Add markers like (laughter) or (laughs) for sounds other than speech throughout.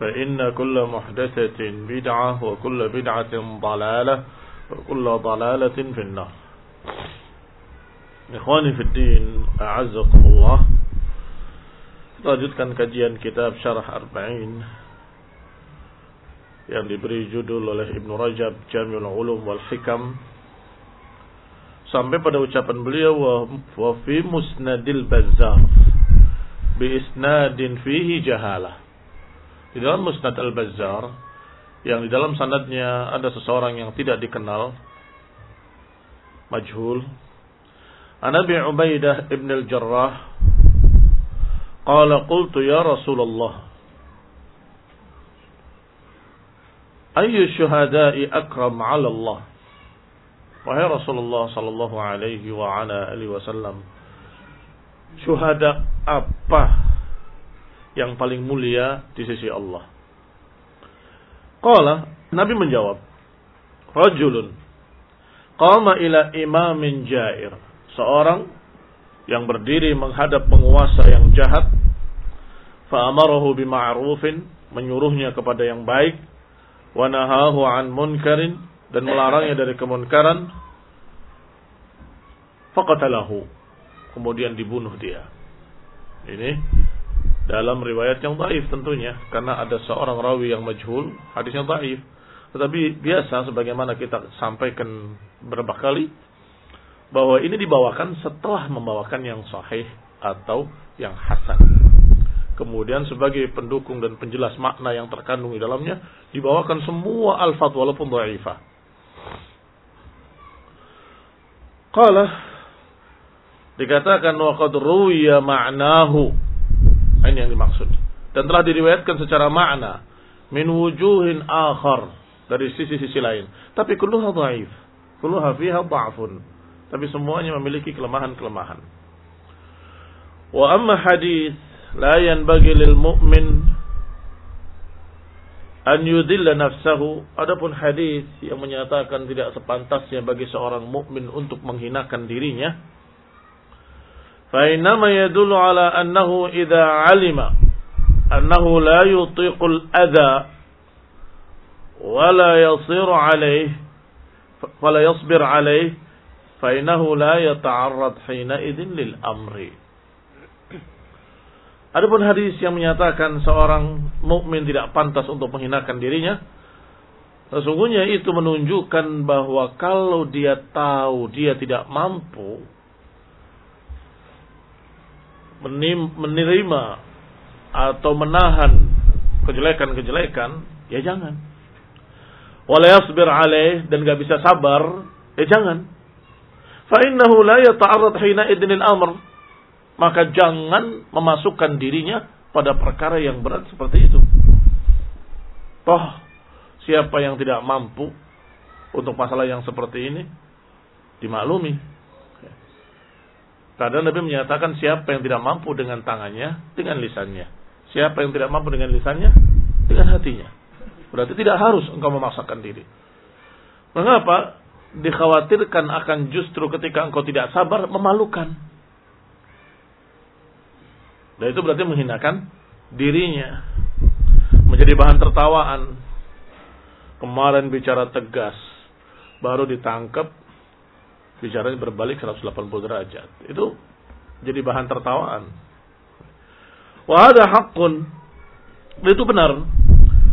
فإن كل محدثة بدعة وكل بدعة ضلالة وكل ضلالة في النار إخواني في الدين أعزكم الله lanjutkan kajian kitab Syarah Arba'in yang diberi judul oleh Ibnu Rajab Jamiul Ulum wal Hikam sampai pada ucapan beliau wa fi musnadil bazzar bi isnadin fihi jahalah di dalam musnad al-bazzar yang di dalam sanadnya ada seseorang yang tidak dikenal majhul Anabi Ubaidah ibn al-Jarrah qala qultu ya Rasulullah ayyu syuhada'i akram 'ala Allah? Wahai Rasulullah sallallahu alaihi wa ala alihi wasallam syuhada apa yang paling mulia di sisi Allah. Qala Nabi menjawab Rajulun qama ila imamin jair. Seorang yang berdiri menghadap penguasa yang jahat fa'amarahu bima'rufin menyuruhnya kepada yang baik wa nahahu an munkarin dan melarangnya dari kemunkaran faqatalahu kemudian dibunuh dia. Ini dalam riwayat yang dhaif tentunya karena ada seorang rawi yang majhul hadisnya dhaif tetapi biasa sebagaimana kita sampaikan beberapa kali bahwa ini dibawakan setelah membawakan yang sahih atau yang hasan. Kemudian sebagai pendukung dan penjelas makna yang terkandung di dalamnya dibawakan semua alfat walaupun dhaifah. Qala dikatakan wa qad ma'nahu. Ini yang dimaksud. Dan telah diriwayatkan secara makna min wujuhin akhar dari sisi-sisi lain. Tapi kulluha dhaif. Kulluha fiha dha'fun. Tapi semuanya memiliki kelemahan-kelemahan. Wa amma hadis la yanbaghi lil mu'min an yudilla nafsahu. Adapun hadis yang menyatakan tidak sepantasnya bagi seorang mukmin untuk menghinakan dirinya. Alima annahu la yutiqul adha wa la yasiru alayhi wa la yasbir alayhi fa innahu la yata'arrad hina idzin lil amri. Adapun hadis yang menyatakan seorang mukmin tidak pantas untuk menghinakan dirinya, sesungguhnya itu menunjukkan bahwa kalau dia tahu dia tidak mampu menerima atau menahan kejelekan-kejelekan, ya jangan. wala alaih dan gak bisa sabar, ya jangan. Fa innahu la yata'arrad hina idnil amr. Maka jangan memasukkan dirinya pada perkara yang berat seperti itu. Toh, siapa yang tidak mampu untuk masalah yang seperti ini, dimaklumi. Kadang Nabi menyatakan siapa yang tidak mampu dengan tangannya, dengan lisannya. Siapa yang tidak mampu dengan lisannya, dengan hatinya. Berarti tidak harus engkau memaksakan diri. Mengapa? Dikhawatirkan akan justru ketika engkau tidak sabar, memalukan. Dan itu berarti menghinakan dirinya. Menjadi bahan tertawaan. Kemarin bicara tegas. Baru ditangkap bicaranya berbalik 180 derajat. Itu jadi bahan tertawaan. Wa ada hakun. Itu benar.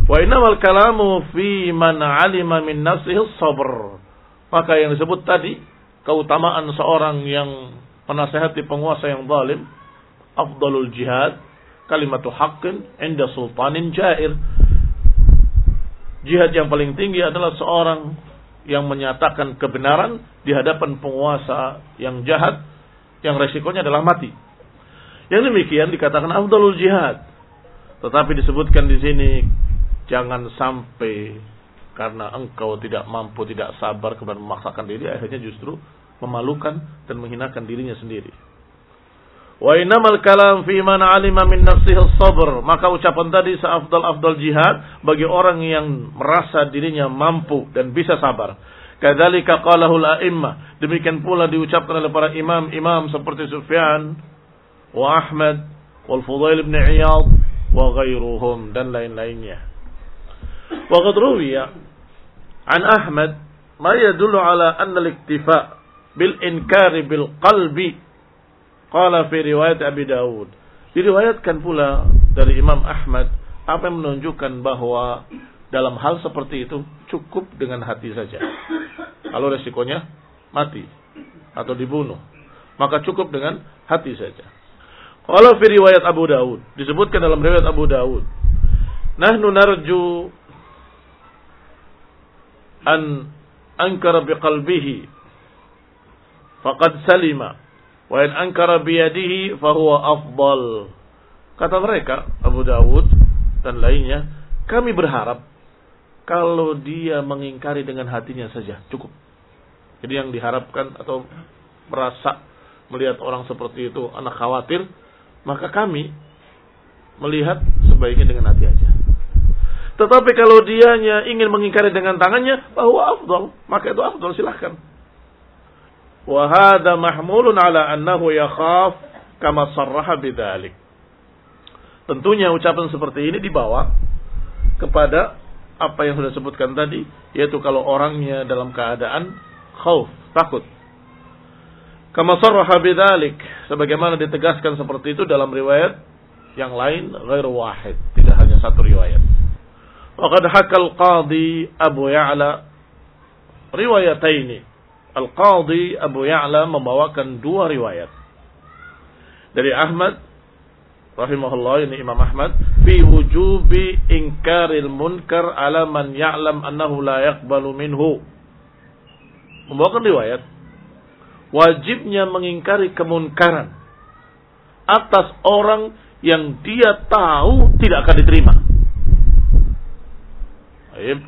Wa innamal kalamu fi man alima min nafsihi sabr. Maka yang disebut tadi keutamaan seorang yang menasehati penguasa yang zalim afdalul jihad kalimatu haqqin inda sultanin jair. Jihad yang paling tinggi adalah seorang yang menyatakan kebenaran di hadapan penguasa yang jahat yang resikonya adalah mati. Yang demikian dikatakan afdalul jihad. Tetapi disebutkan di sini jangan sampai karena engkau tidak mampu, tidak sabar kemudian memaksakan diri akhirnya justru memalukan dan menghinakan dirinya sendiri. Wa innamal kalam fi man alima min nafsihi sabr. Maka ucapan tadi seafdal-afdal jihad bagi orang yang merasa dirinya mampu dan bisa sabar. Kadzalika qalahu al-a'immah. Demikian pula diucapkan oleh para imam-imam seperti Sufyan wa Ahmad wal Fudail bin Iyad wa ghairuhum dan lain-lainnya. Wa qad ruwiya an Ahmad ma yadullu ala anna al-iktifa bil inkari bil qalbi Qala fi riwayat Abi Dawud. Diriwayatkan pula dari Imam Ahmad apa yang menunjukkan bahwa dalam hal seperti itu cukup dengan hati saja. Kalau resikonya mati atau dibunuh, maka cukup dengan hati saja. Kalau fi riwayat Abu Dawud, disebutkan dalam riwayat Abu Dawud, nahnu narju an ankara biqalbihi faqad salima Wa in ankara biyadihi fahuwa afdal. Kata mereka, Abu Dawud dan lainnya, kami berharap kalau dia mengingkari dengan hatinya saja, cukup. Jadi yang diharapkan atau merasa melihat orang seperti itu anak khawatir, maka kami melihat sebaiknya dengan hati aja. Tetapi kalau dianya ingin mengingkari dengan tangannya, bahwa afdal, maka itu afdal silahkan. Wahada mahmulun ala annahu kama sarraha. Tentunya ucapan seperti ini dibawa kepada apa yang sudah sebutkan tadi, yaitu kalau orangnya dalam keadaan khauf, takut. Kama sarraha bidzalik, sebagaimana ditegaskan seperti itu dalam riwayat yang lain ghair wahid, tidak hanya satu riwayat. Waqad hakal qadi Abu Ya'la riwayataini Al-Qadhi Abu Ya'la membawakan dua riwayat. Dari Ahmad rahimahullah ini Imam Ahmad fi wujubi inkaril munkar ala man ya'lam annahu la yaqbalu minhu. Membawakan riwayat wajibnya mengingkari kemunkaran atas orang yang dia tahu tidak akan diterima. Baik,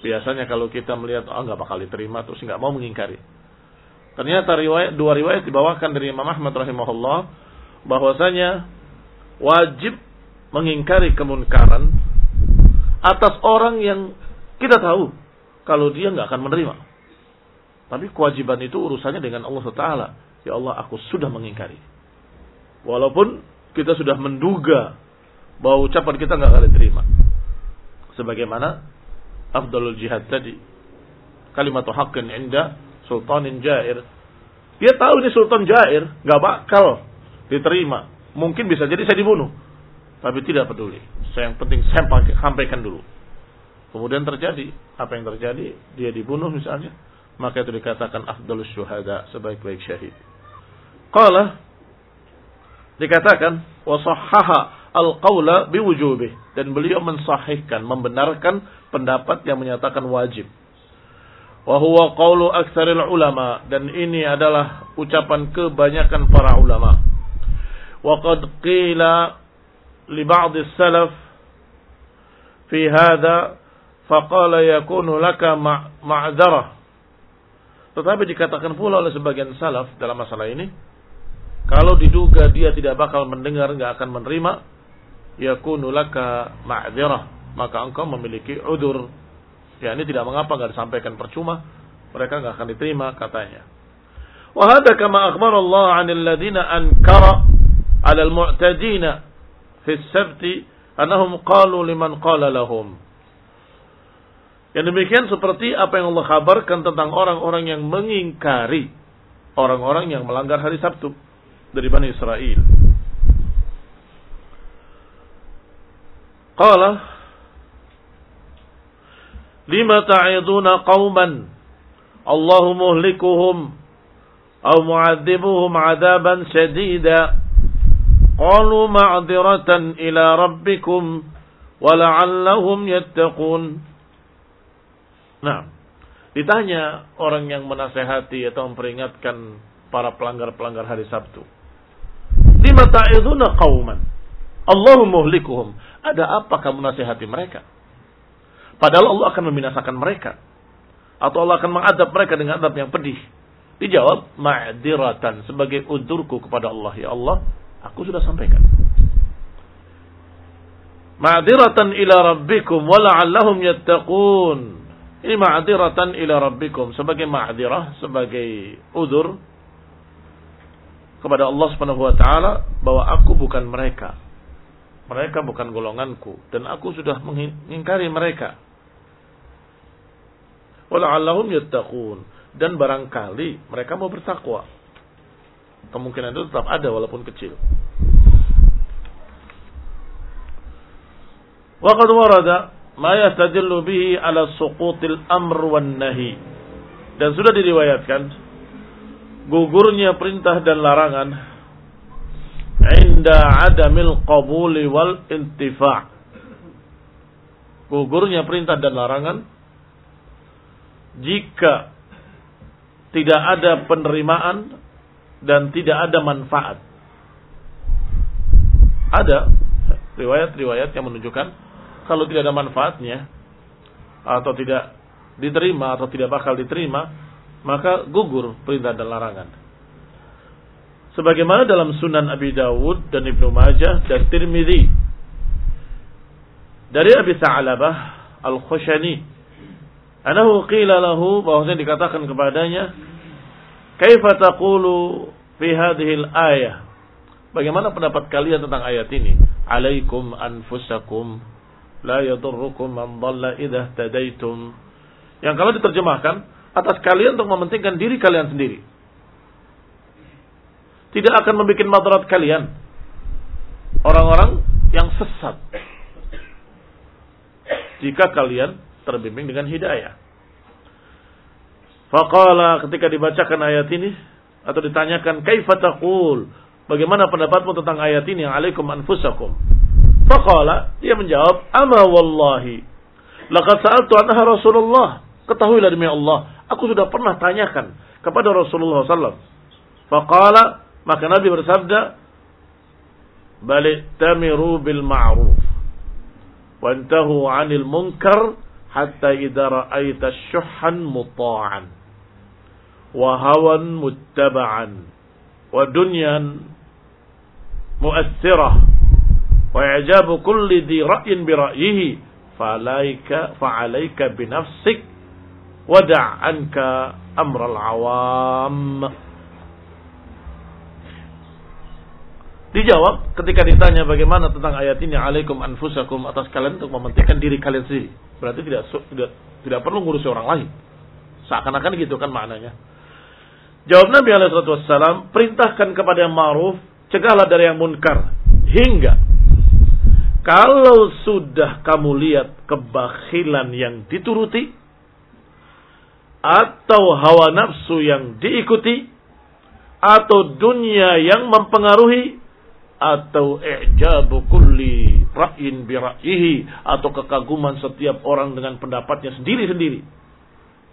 Biasanya kalau kita melihat oh nggak bakal diterima terus nggak mau mengingkari. Ternyata riwayat dua riwayat dibawakan dari Imam Ahmad rahimahullah bahwasanya wajib mengingkari kemunkaran atas orang yang kita tahu kalau dia nggak akan menerima. Tapi kewajiban itu urusannya dengan Allah Taala. Ya Allah, aku sudah mengingkari. Walaupun kita sudah menduga bahwa ucapan kita nggak akan diterima. Sebagaimana afdalul jihad tadi. Kalimat haqqin inda sultanin jair. Dia tahu ini sultan jair, nggak bakal diterima. Mungkin bisa jadi saya dibunuh. Tapi tidak peduli. Saya yang penting saya sampaikan dulu. Kemudian terjadi apa yang terjadi? Dia dibunuh misalnya, maka itu dikatakan afdalus syuhada sebaik-baik syahid. Qala dikatakan wa sahhaha al-qawla biwujubih. Dan beliau mensahihkan, membenarkan pendapat yang menyatakan wajib. Wa huwa qawlu aktsaril ulama dan ini adalah ucapan kebanyakan para ulama. Wa qad qila li ba'd salaf fi hadha faqala yakunu laka ma'dzarah. Tetapi dikatakan pula oleh sebagian salaf dalam masalah ini, kalau diduga dia tidak bakal mendengar, nggak akan menerima, yakunu laka ma'dzarah, maka engkau memiliki udur Ya ini tidak mengapa nggak disampaikan percuma, mereka nggak akan diterima katanya. Wahada kama akhbar Allah 'anil ladina ankara 'ala al-mu'tadina fi as-sabti annahum qalu liman qala lahum. Yang demikian seperti apa yang Allah kabarkan tentang orang-orang yang mengingkari orang-orang yang melanggar hari Sabtu dari Bani Israel. Qala lima ta'iduna qauman? Allahu muhlikuhum aw mu'adzibuhum 'adaban shadida qalu ma'dziratan ila rabbikum wa la'allahum yattaqun. Nah ditanya orang yang menasehati atau memperingatkan para pelanggar-pelanggar hari Sabtu. Lima ta'iduna qauman? Allahu muhlikuhum ada apa kamu nasihati mereka Padahal Allah akan membinasakan mereka. Atau Allah akan mengadab mereka dengan adab yang pedih. Dijawab, ma'diratan. Sebagai udurku kepada Allah. Ya Allah, aku sudah sampaikan. Ma'diratan ila rabbikum wala'allahum yattaqun. Ini ma'diratan ila rabbikum. Sebagai ma'dirah, sebagai udur. Kepada Allah subhanahu wa ta'ala. Bahwa aku bukan mereka. Mereka bukan golonganku. Dan aku sudah mengingkari mereka wala'allahum yattaqun dan barangkali mereka mau bertakwa. Kemungkinan itu tetap ada walaupun kecil. Wa qad warada ma yastadillu bihi ala suqutil amr wan nahi. Dan sudah diriwayatkan gugurnya perintah dan larangan inda adamil qabuli wal intifa' gugurnya perintah dan larangan jika tidak ada penerimaan dan tidak ada manfaat. Ada riwayat-riwayat yang menunjukkan kalau tidak ada manfaatnya atau tidak diterima atau tidak bakal diterima, maka gugur perintah dan larangan. Sebagaimana dalam Sunan Abi Dawud dan Ibnu Majah dan Tirmidzi dari Abi Sa'labah Al-Khushani Anahu qila lahu bahwasanya dikatakan kepadanya, "Kaifa taqulu fi hadhihi al-ayah?" Bagaimana pendapat kalian tentang ayat ini? Alaikum anfusakum la yadurrukum man dhalla idza tadaitum. Yang kalau diterjemahkan atas kalian untuk mementingkan diri kalian sendiri. Tidak akan membuat madarat kalian. Orang-orang yang sesat. Jika kalian terbimbing dengan hidayah. Faqala ketika dibacakan ayat ini atau ditanyakan kaifa taqul bagaimana pendapatmu tentang ayat ini alaikum anfusakum Faqala dia menjawab ama wallahi laqad sa'altu anha Rasulullah ketahuilah demi Allah aku sudah pernah tanyakan kepada Rasulullah sallallahu Faqala maka Nabi bersabda balik tamiru bil ma'ruf wantahu 'anil munkar hatta idza ra'aita syuhan muta'an wa hawan muttaba'an wa dunyan mu'assirah wa i'jabu kulli dhi ra'yin bi ra'yihi falaika fa'alaika bi nafsik wada' anka amral awam Dijawab ketika ditanya bagaimana tentang ayat ini alaikum anfusakum atas kalian untuk mementingkan diri kalian sendiri. Berarti tidak tidak tidak perlu ngurusi orang lain. Seakan-akan gitu kan maknanya. Jawab Nabi alaihi wasallam, perintahkan kepada yang ma'ruf, cegahlah dari yang munkar. Hingga kalau sudah kamu lihat kebakhilan yang dituruti atau hawa nafsu yang diikuti atau dunia yang mempengaruhi atau i'jabu kulli ra'yin bi atau kekaguman setiap orang dengan pendapatnya sendiri-sendiri.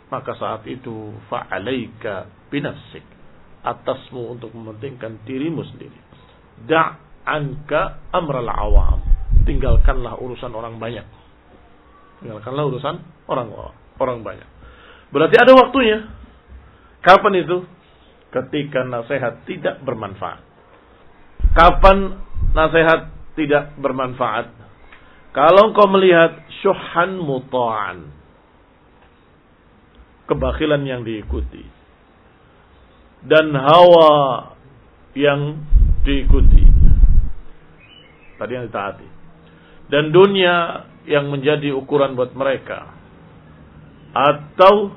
Maka saat itu fa'alaika binafsik atasmu untuk mementingkan dirimu sendiri. Da'anka amral awam tinggalkanlah urusan orang banyak. Tinggalkanlah urusan orang orang banyak. Berarti ada waktunya. Kapan itu? Ketika nasihat tidak bermanfaat Kapan nasihat tidak bermanfaat? Kalau engkau melihat syuhan muta'an. Kebakilan yang diikuti. Dan hawa yang diikuti. Tadi yang ditaati. Dan dunia yang menjadi ukuran buat mereka. Atau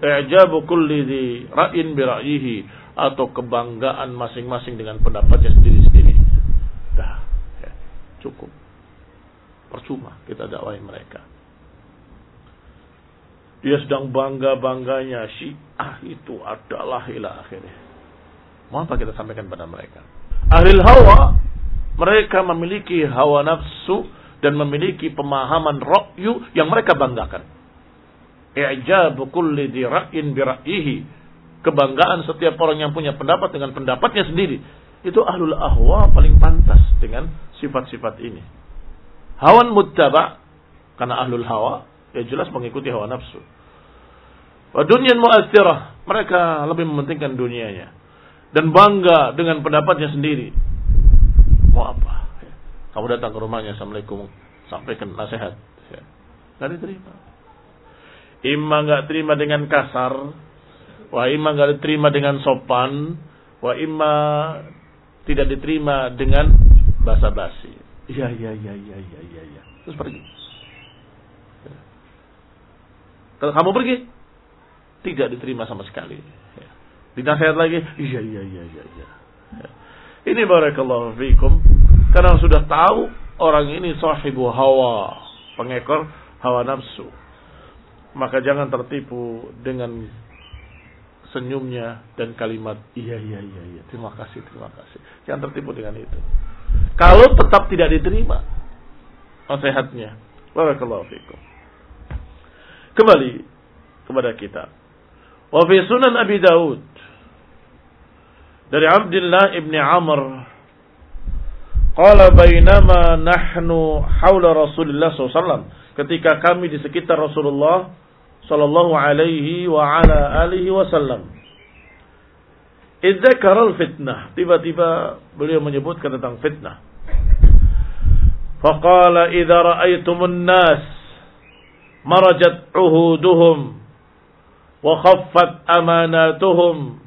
i'jabu kulli di ra'in bi ra'yihi atau kebanggaan masing-masing dengan pendapatnya sendiri-sendiri. Dah, ya, cukup. Percuma kita dakwahi mereka. Dia sedang bangga-bangganya Syiah itu adalah ila akhirnya. Mau apa kita sampaikan pada mereka? Ahli hawa mereka memiliki hawa nafsu dan memiliki pemahaman ra'yu yang mereka banggakan. I'jabu kulli di ra'in bi ra'yihi kebanggaan setiap orang yang punya pendapat dengan pendapatnya sendiri. Itu ahlul ahwa paling pantas dengan sifat-sifat ini. Hawan muttaba karena ahlul hawa ya jelas mengikuti hawa nafsu. Wa dunyan mu'athirah, mereka lebih mementingkan dunianya dan bangga dengan pendapatnya sendiri. Mau apa? Kamu datang ke rumahnya, Assalamualaikum, sampaikan nasihat. Ya. Gak diterima. Imma gak terima dengan kasar, Wa imma diterima dengan sopan, wa imma tidak diterima dengan basa-basi. Iya, iya, iya, iya, iya, iya, ya. Terus pergi. Kalau kamu pergi, tidak diterima sama sekali. Ya. Dinasihat lagi, iya, iya, iya, iya, iya. Ya. Ini barakallahu fiikum. Karena sudah tahu orang ini sahibu hawa, pengekor hawa nafsu. Maka jangan tertipu dengan senyumnya dan kalimat iya iya iya iya terima kasih terima kasih. Jangan tertipu dengan itu. Kalau tetap tidak diterima nasihatnya. Barakallahu fikum. Kembali kepada kita. Wa fi sunan Abi Daud dari Abdullah ibni Amr qala bainama nahnu haula Rasulullah SAW ketika kami di sekitar Rasulullah sallallahu alaihi wa ala alihi wasallam. Idzakaral fitnah. Tiba-tiba beliau menyebutkan tentang fitnah. Faqala idza ra'aytumun nas marajat uhuduhum wa khaffat amanatuhum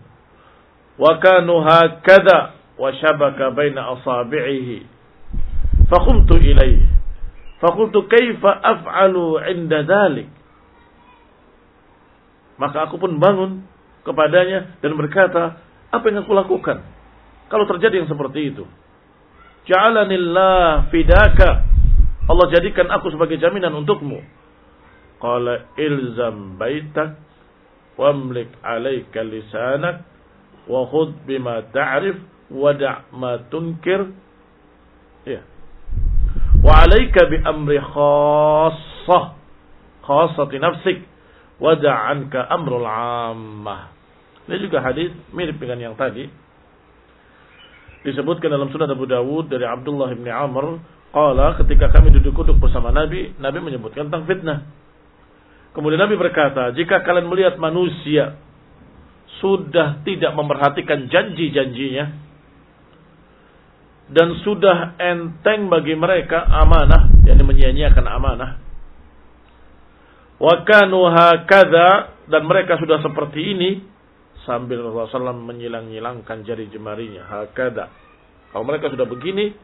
wa kanu hakadha wa shabaka baina asabi'ihi. Faqumtu ilayhi. Faqultu kaifa af'alu 'inda dhalik? Maka aku pun bangun kepadanya dan berkata, apa yang aku lakukan? Kalau terjadi yang seperti itu. Ja'alanillah fidaka. Allah jadikan aku sebagai jaminan untukmu. Qala ilzam baitak wamlik alaika lisanak wa bima ta'rif wada' ma tunkir. Ya. Wa alaika bi amri khassah. Khassati nafsik wada'anka amrul ammah. Ini juga hadis mirip dengan yang tadi. Disebutkan dalam sunnah Abu Dawud dari Abdullah bin Amr. Qala ketika kami duduk-duduk bersama Nabi. Nabi menyebutkan tentang fitnah. Kemudian Nabi berkata. Jika kalian melihat manusia. Sudah tidak memperhatikan janji-janjinya. Dan sudah enteng bagi mereka amanah. Yang menyia-nyiakan amanah Wa kanu hakadha dan mereka sudah seperti ini sambil Rasulullah SAW menyilang-nyilangkan jari jemarinya. Hakada. Kalau mereka sudah begini,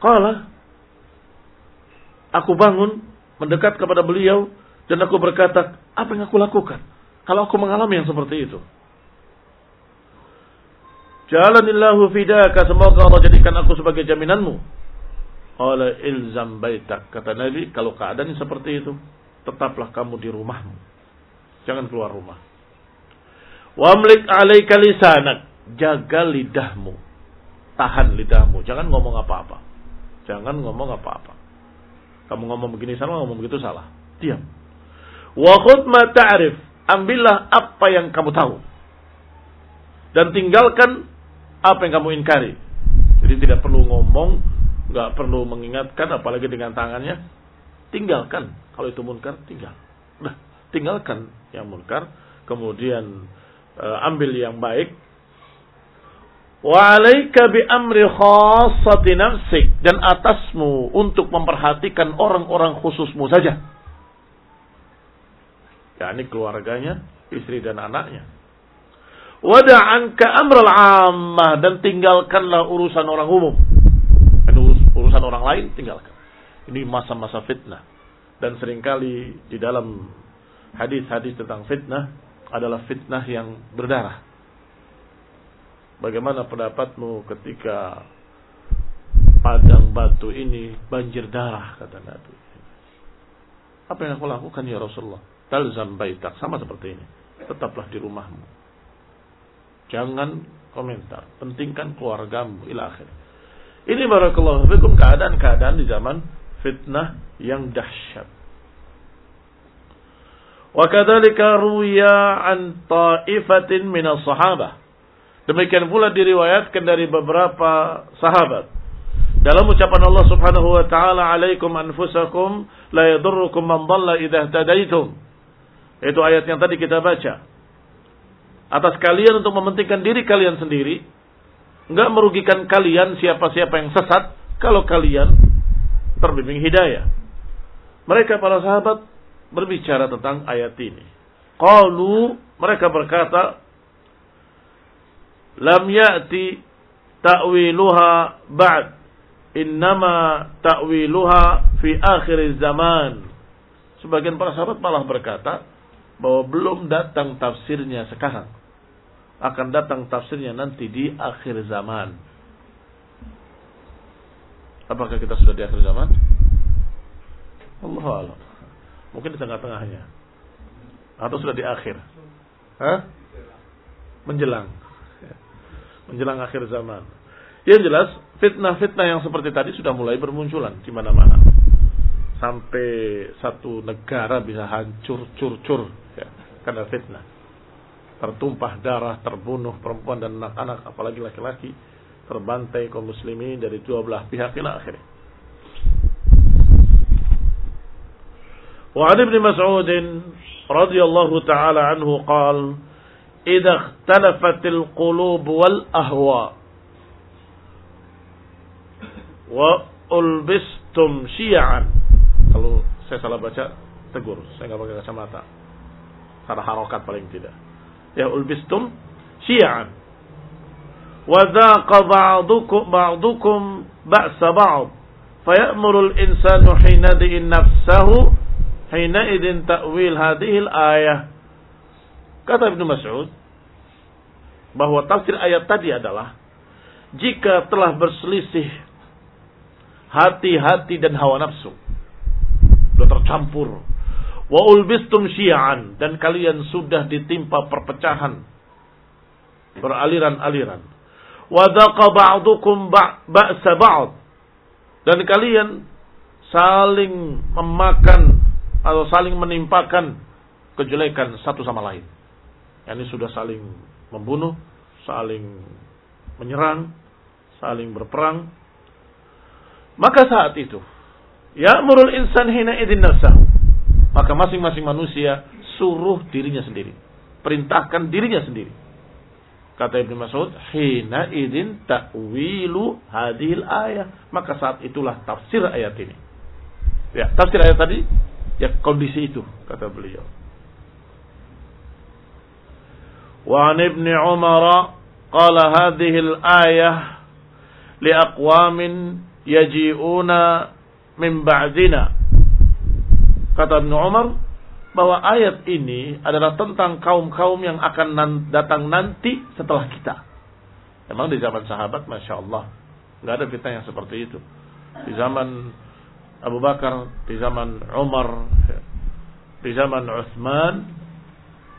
Kala, aku bangun, mendekat kepada beliau, dan aku berkata, apa yang aku lakukan? Kalau aku mengalami yang seperti itu. Jalanillahu fidaka, semoga Allah jadikan aku sebagai jaminanmu. Qala ilzam baitak. Kata Nabi, kalau keadaan seperti itu, tetaplah kamu di rumahmu. Jangan keluar rumah. Wamlik alaika lisanak. Jaga lidahmu. Tahan lidahmu. Jangan ngomong apa-apa. Jangan ngomong apa-apa. Kamu ngomong begini salah, ngomong begitu salah. Diam. Wa khudh ma ta'rif. Ambillah apa yang kamu tahu. Dan tinggalkan apa yang kamu ingkari. Jadi tidak perlu ngomong, nggak perlu mengingatkan, apalagi dengan tangannya. Tinggalkan. Kalau itu munkar, tinggal. Nah, tinggalkan yang munkar. Kemudian uh, ambil yang baik. Wa alaika bi amri khassati nafsik dan atasmu untuk memperhatikan orang-orang khususmu saja. yakni keluarganya, istri dan anaknya. Wada'anka amral ammah dan tinggalkanlah urusan orang umum. Urusan orang lain tinggalkan. Ini masa-masa fitnah. Dan sering kali di dalam hadis-hadis tentang fitnah adalah fitnah yang berdarah. Bagaimana pendapatmu ketika padang batu ini banjir darah kata Nabi. Apa yang aku lakukan ya Rasulullah? Talzam baitak sama seperti ini. Tetaplah di rumahmu. Jangan komentar. Pentingkan keluargamu ila akhir. Ini barakallahu fikum keadaan-keadaan di zaman fitnah yang dahsyat. Wa kadzalika ruya an ta'ifatin min sahabah Demikian pula diriwayatkan dari beberapa sahabat. Dalam ucapan Allah Subhanahu wa taala, "Alaikum anfusakum la yadurrukum man dhalla idza tadaitum." Itu ayat yang tadi kita baca. Atas kalian untuk mementingkan diri kalian sendiri enggak merugikan kalian siapa-siapa yang sesat kalau kalian terbimbing hidayah. Mereka para sahabat berbicara tentang ayat ini. Qalu mereka berkata lam ya'ti ta'wiluha ba'd innama ta'wiluha fi akhir zaman. Sebagian para sahabat malah berkata bahwa belum datang tafsirnya sekarang. Akan datang tafsirnya nanti di akhir zaman. Apakah kita sudah di akhir zaman? Allah Allah. Mungkin di tengah-tengahnya. Atau sudah di akhir. Hah? Menjelang. Menjelang akhir zaman. Yang jelas, fitnah-fitnah yang seperti tadi sudah mulai bermunculan di mana-mana. Sampai satu negara bisa hancur, cur-cur. Ya, karena fitnah Tertumpah darah, terbunuh perempuan dan anak-anak, apalagi laki-laki. Terbantai kaum muslimin dari dua belah pihak ila akhirnya. وعن ابن مسعود رضي الله تعالى عنه قال إذا اختلفت القلوب والأهواء وألبستم شيعا kalau saya salah baca tegur saya nggak pakai kacamata karena harokat paling tidak ya ulbistum syi'an wa dhaqa ba'dukum ba'dukum ba'sa ba'd fayamuru al-insanu hina nafsahu Hina idin ta'wil hadhil ayah. Kata Ibnu Mas'ud bahwa tafsir ayat tadi adalah jika telah berselisih hati-hati dan hawa nafsu sudah tercampur wa ulbistum syi'an dan kalian sudah ditimpa perpecahan beraliran-aliran wa daqa ba'dukum ba'sa ba'd dan kalian saling memakan atau saling menimpakan kejelekan satu sama lain. Ini sudah saling membunuh, saling menyerang, saling berperang. Maka saat itu, ya murul insan hina idin nafsah. Maka masing-masing manusia suruh dirinya sendiri. Perintahkan dirinya sendiri. Kata Ibn Mas'ud, hina idin ta'wilu hadil ayat. Maka saat itulah tafsir ayat ini. Ya, tafsir ayat tadi ya kondisi itu kata beliau. Ibnu Umar qala hadhihi al-ayah li aqwamin yaji'una min ba'dina. Kata Ibnu Umar bahwa ayat ini adalah tentang kaum-kaum yang akan datang nanti setelah kita. Memang di zaman sahabat, masya Allah, nggak ada fitnah yang seperti itu. Di zaman Abu Bakar, di zaman Umar, di zaman Uthman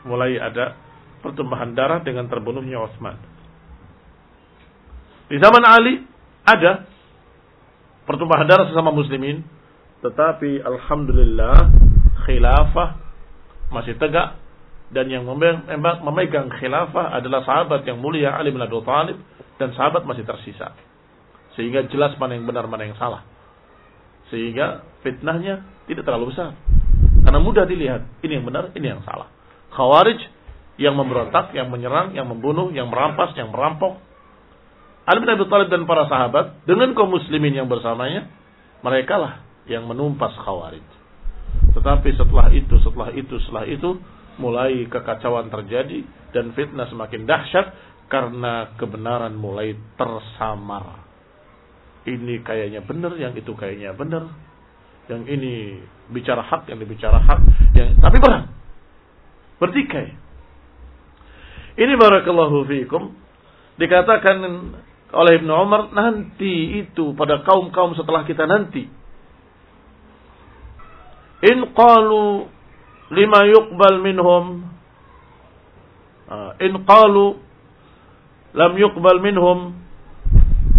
mulai ada pertumpahan darah dengan terbunuhnya Utsman. Di zaman Ali ada pertumpahan darah sesama muslimin, tetapi alhamdulillah khilafah masih tegak dan yang memegang khilafah adalah sahabat yang mulia Ali bin Abi Thalib dan sahabat masih tersisa. Sehingga jelas mana yang benar, mana yang salah. Sehingga fitnahnya tidak terlalu besar. Karena mudah dilihat, ini yang benar, ini yang salah. Khawarij yang memberontak, yang menyerang, yang membunuh, yang merampas, yang merampok. Ali bin Abi Thalib dan para sahabat dengan kaum muslimin yang bersamanya, mereka lah yang menumpas Khawarij. Tetapi setelah itu, setelah itu, setelah itu, mulai kekacauan terjadi dan fitnah semakin dahsyat karena kebenaran mulai tersamar. Ini kayaknya benar, yang itu kayaknya benar. Yang ini bicara hak, yang dibicara hak, yang tapi perang. Bertikai. Ini barakallahu fiikum dikatakan oleh Ibnu Umar nanti itu pada kaum-kaum setelah kita nanti. In qalu lima yuqbal minhum in qalu lam yuqbal minhum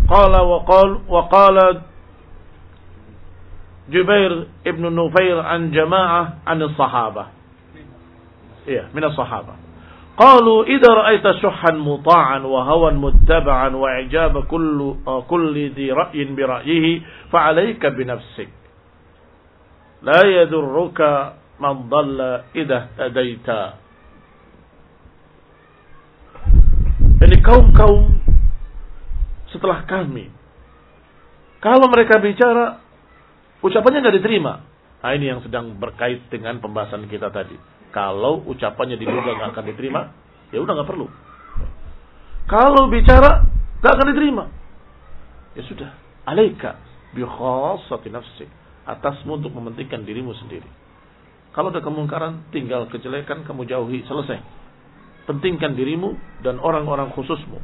qala wa qala wa qala Jubair ibn Nufair an jama'ah an sahabah iya min sahabah قالوا إذا رأيت شحا مطاعا وهوى متبعا وإعجاب كل كل ذي رأي برأيه فعليك بنفسك la yadurruka man dhalla idah tadaita. Ini kaum-kaum setelah kami, kalau mereka bicara, ucapannya nggak diterima. Nah ini yang sedang berkait dengan pembahasan kita tadi. Kalau ucapannya diduga nggak akan diterima, ya udah nggak perlu. Kalau bicara nggak akan diterima, ya sudah. Alaika bikhasati nafsik Atasmu untuk mementingkan dirimu sendiri. Kalau ada kemungkaran, tinggal kejelekan kamu jauhi, selesai pentingkan dirimu dan orang-orang khususmu.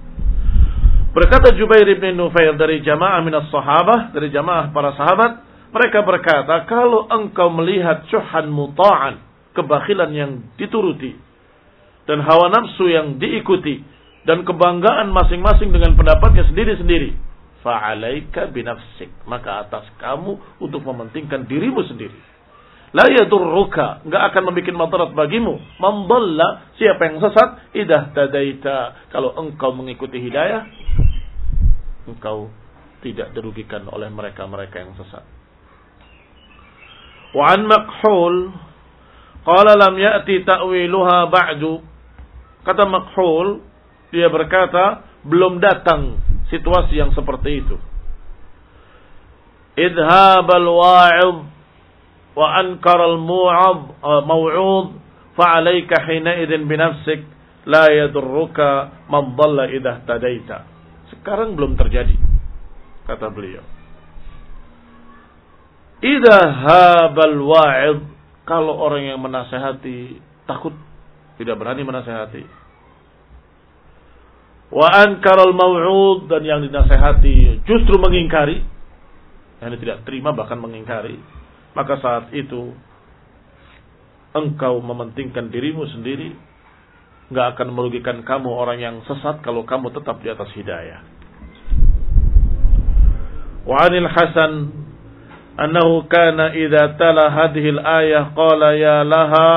Berkata Jubair bin Nufair dari jamaah minas sahabah, dari jamaah para sahabat, mereka berkata, kalau engkau melihat syuhan muta'an, kebakhilan yang dituruti, dan hawa nafsu yang diikuti, dan kebanggaan masing-masing dengan pendapatnya sendiri-sendiri, fa'alaika binafsik. Maka atas kamu untuk mementingkan dirimu sendiri. La yadurruka, enggak akan membuat madarat bagimu. Mamballa, siapa yang sesat, idah tadaita. Kalau engkau mengikuti hidayah, engkau tidak dirugikan oleh mereka-mereka yang sesat. Wa an Makhul, qala lam ya'ti ta'wiluha ba'du. Kata Makhul, dia berkata, belum datang situasi yang seperti itu. Idhabal wa'ib wa ankar al mu'ab eh, mu'ud, hina idin بنفسك la yadurruka من ضل idha tadaita. Sekarang belum terjadi kata beliau. Ida habal wa'id kalau orang yang menasehati takut tidak berani menasehati wa ankaral mau'ud dan yang dinasehati justru mengingkari. Yang tidak terima bahkan mengingkari. Maka saat itu engkau mementingkan dirimu sendiri, nggak akan merugikan kamu orang yang sesat kalau kamu tetap di atas hidayah. Wa anil Hasan annahu kana idza tala hadhihi al-ayah qala ya laha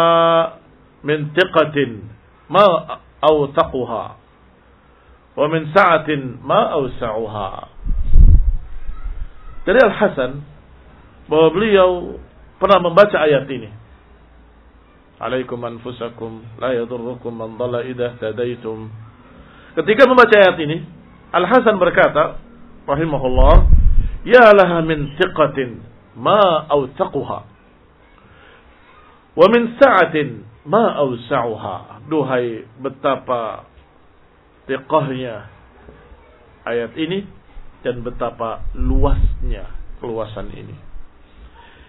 min tiqatin ma awtaquha wa min sa'atin ma awsa'uha. Dari Al-Hasan bahwa beliau pernah membaca ayat ini. Alaikum anfusakum la yadurrukum man dhalla idza tadaitum. Ketika membaca ayat ini, Al Hasan berkata, rahimahullah, ya laha min thiqatin ma awtaquha wa min sa'atin ma awsa'uha. Duhai betapa tiqahnya ayat ini dan betapa luasnya keluasan ini.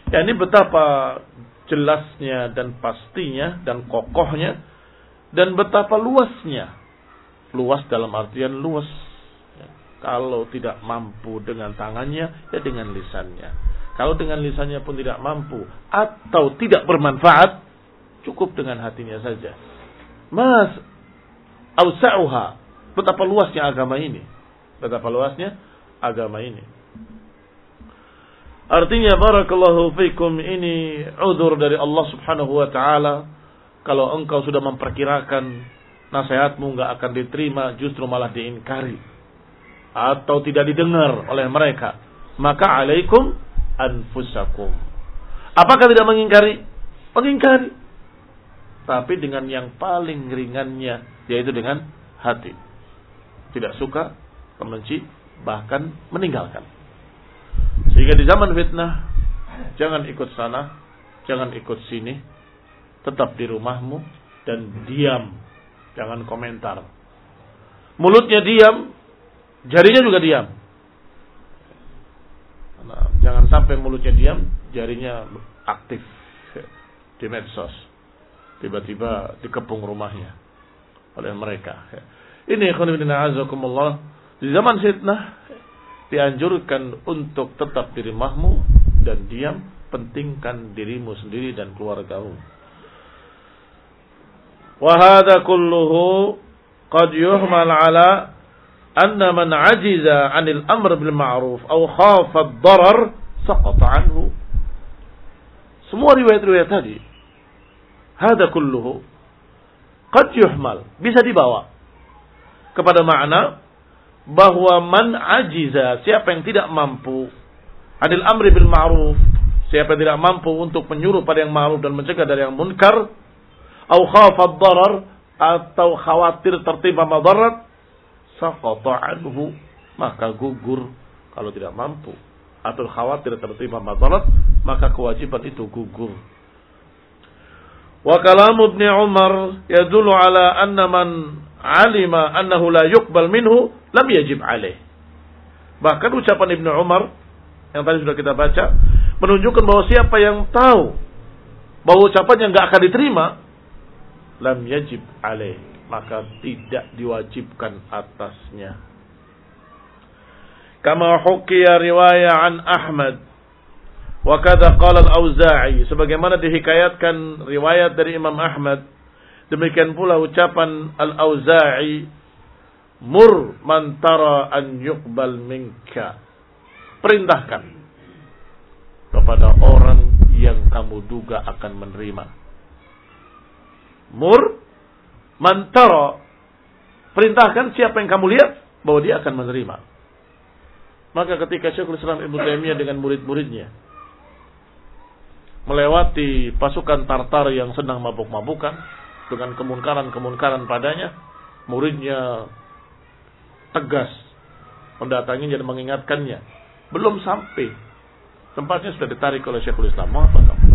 Ya ini betapa jelasnya dan pastinya dan kokohnya dan betapa luasnya. Luas dalam artian luas. Ya, kalau tidak mampu dengan tangannya, ya dengan lisannya. Kalau dengan lisannya pun tidak mampu atau tidak bermanfaat, cukup dengan hatinya saja. Mas Ausa'uha. Betapa luasnya agama ini. Betapa luasnya agama ini. Artinya barakallahu fikum ini udur dari Allah Subhanahu wa taala. Kalau engkau sudah memperkirakan nasihatmu nggak akan diterima justru malah diingkari. Atau tidak didengar oleh mereka. Maka alaikum anfusakum. Apakah tidak mengingkari? Mengingkari. Tapi dengan yang paling ringannya yaitu dengan hati tidak suka membenci bahkan meninggalkan sehingga di zaman fitnah jangan ikut sana, jangan ikut sini, tetap di rumahmu dan diam, jangan komentar. Mulutnya diam, jarinya juga diam. Nah, jangan sampai mulutnya diam, jarinya aktif di medsos. Tiba-tiba dikepung rumahnya oleh mereka. Ini azakumullah. Di zaman fitnah dianjurkan untuk tetap di rumahmu dan diam, pentingkan dirimu sendiri dan keluargamu. Wahada kulluhu qad yuhmal ala anna man ajiza 'anil amr bil ma'ruf aw khafa ad-darar saqata anhu. Semua riwayat-riwayat tadi hada kulluhu qad yuhmal bisa dibawa kepada makna bahwa man ajiza, siapa yang tidak mampu adil amri bil ma'ruf, siapa yang tidak mampu untuk menyuruh pada yang ma'ruf dan mencegah dari yang munkar, au khafad darar atau khawatir tertimpa madarat, saqata anhu, maka gugur kalau tidak mampu atau khawatir tertimpa madarat, maka kewajiban itu gugur. Wa kalamu Ibnu Umar yadullu ala anna man alima annahu la yuqbal minhu lam yajib alaih. Bahkan ucapan Ibnu Umar yang tadi sudah kita baca menunjukkan bahwa siapa yang tahu bahwa ucapannya nggak akan diterima lam yajib alaih maka tidak diwajibkan atasnya. Kama hukiya riwayat an Ahmad wa kada qala al-Auza'i sebagaimana dihikayatkan riwayat dari Imam Ahmad Demikian pula ucapan Al-Auza'i Mur man tara an yuqbal minka. Perintahkan kepada orang yang kamu duga akan menerima. Mur man tara perintahkan siapa yang kamu lihat bahwa dia akan menerima. Maka ketika Syekhul Islam Ibnu Taimiyah dengan murid-muridnya melewati pasukan Tartar yang sedang mabuk-mabukan, dengan kemunkaran-kemunkaran padanya, muridnya tegas mendatanginya dan mengingatkannya. Belum sampai tempatnya sudah ditarik oleh Syekhul Islam. Mau apa kamu?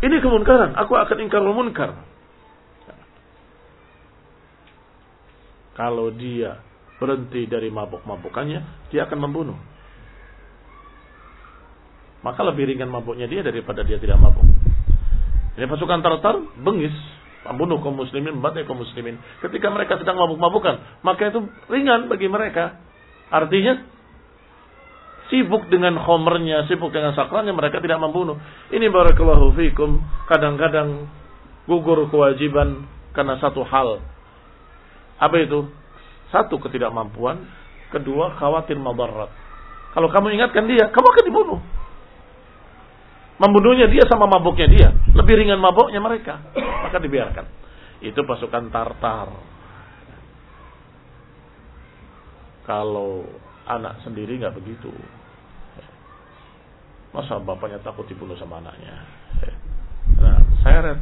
Ini kemunkaran, aku akan ingkar munkar. Kalau dia berhenti dari mabuk-mabukannya, dia akan membunuh. Maka lebih ringan mabuknya dia daripada dia tidak mabuk. Ini pasukan Tartar bengis membunuh kaum muslimin, membantai kaum muslimin. Ketika mereka sedang mabuk-mabukan, maka itu ringan bagi mereka. Artinya sibuk dengan khomernya, sibuk dengan sakrannya, mereka tidak membunuh. Ini barakallahu fikum, kadang-kadang gugur kewajiban karena satu hal. Apa itu? Satu ketidakmampuan, kedua khawatir madarat. Kalau kamu ingatkan dia, kamu akan dibunuh. Membunuhnya dia sama mabuknya dia. Lebih ringan mabuknya mereka. Maka dibiarkan. Itu pasukan Tartar. Kalau anak sendiri nggak begitu. Masa bapaknya takut dibunuh sama anaknya. Nah, red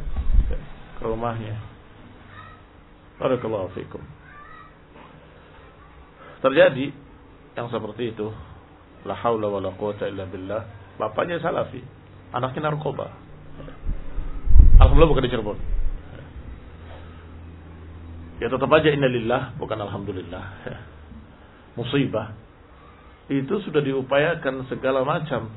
ke rumahnya. Barakallahu fikum. Terjadi yang seperti itu. La haula wa la quwata illa billah. Bapaknya salafi anaknya narkoba. Alhamdulillah bukan di Cirebon. Ya tetap aja innalillah bukan alhamdulillah. (laughs) Musibah. Itu sudah diupayakan segala macam.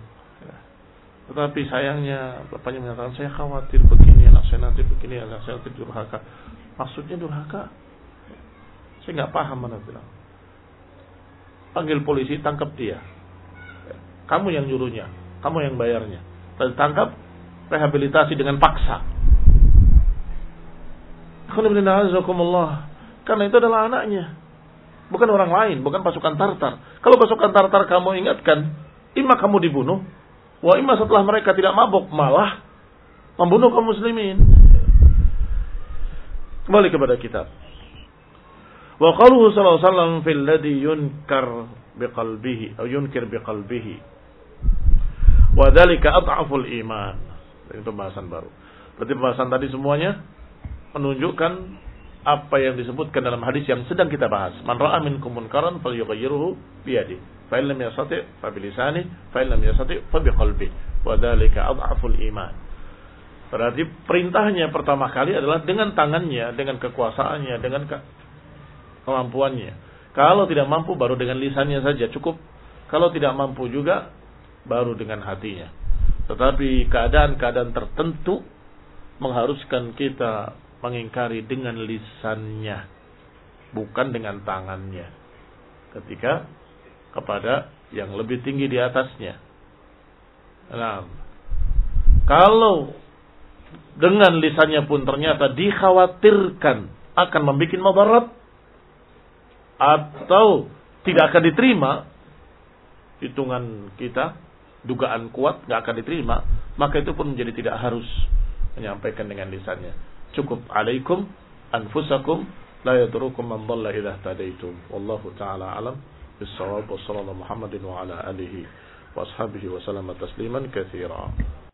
Tetapi sayangnya bapaknya mengatakan saya khawatir begini anak saya nanti begini anak saya nanti durhaka. Maksudnya durhaka? Saya nggak paham mana bilang. Panggil polisi tangkap dia. Kamu yang nyuruhnya, kamu yang bayarnya tertangkap rehabilitasi dengan paksa. Karena itu adalah anaknya. Bukan orang lain, bukan pasukan Tartar. Kalau pasukan Tartar kamu ingatkan, imma kamu dibunuh, wa imma setelah mereka tidak mabuk, malah membunuh kaum muslimin. Kembali kepada kitab. Wa qaluhu sallallahu alaihi wasallam fil ladhi yunkar biqalbihi atau yunkir biqalbihi. Wa dzalika adhaful iman. Itu pembahasan baru. Berarti pembahasan tadi semuanya menunjukkan apa yang disebutkan dalam hadis yang sedang kita bahas. Man ra'a minkum munkaran falyughayyirhu biyadi. Fa in lam yastati' fa bilisani, fa in lam yastati' fa biqalbi. Wa dzalika adhaful iman. Berarti perintahnya pertama kali adalah dengan tangannya, dengan kekuasaannya, dengan ke kemampuannya. Kalau tidak mampu baru dengan lisannya saja cukup. Kalau tidak mampu juga baru dengan hatinya. Tetapi keadaan-keadaan tertentu mengharuskan kita mengingkari dengan lisannya, bukan dengan tangannya. Ketika kepada yang lebih tinggi di atasnya. Nah, kalau dengan lisannya pun ternyata dikhawatirkan akan membuat madarat atau tidak akan diterima hitungan kita, dugaan kuat nggak akan diterima, maka itu pun menjadi tidak harus menyampaikan dengan lisannya. Cukup alaikum anfusakum la yadrukum man dhalla idza tadaitum wallahu taala alam bis-shawab wa sallallahu muhammadin wa ala alihi wa ashabihi wa sallama tasliman katsira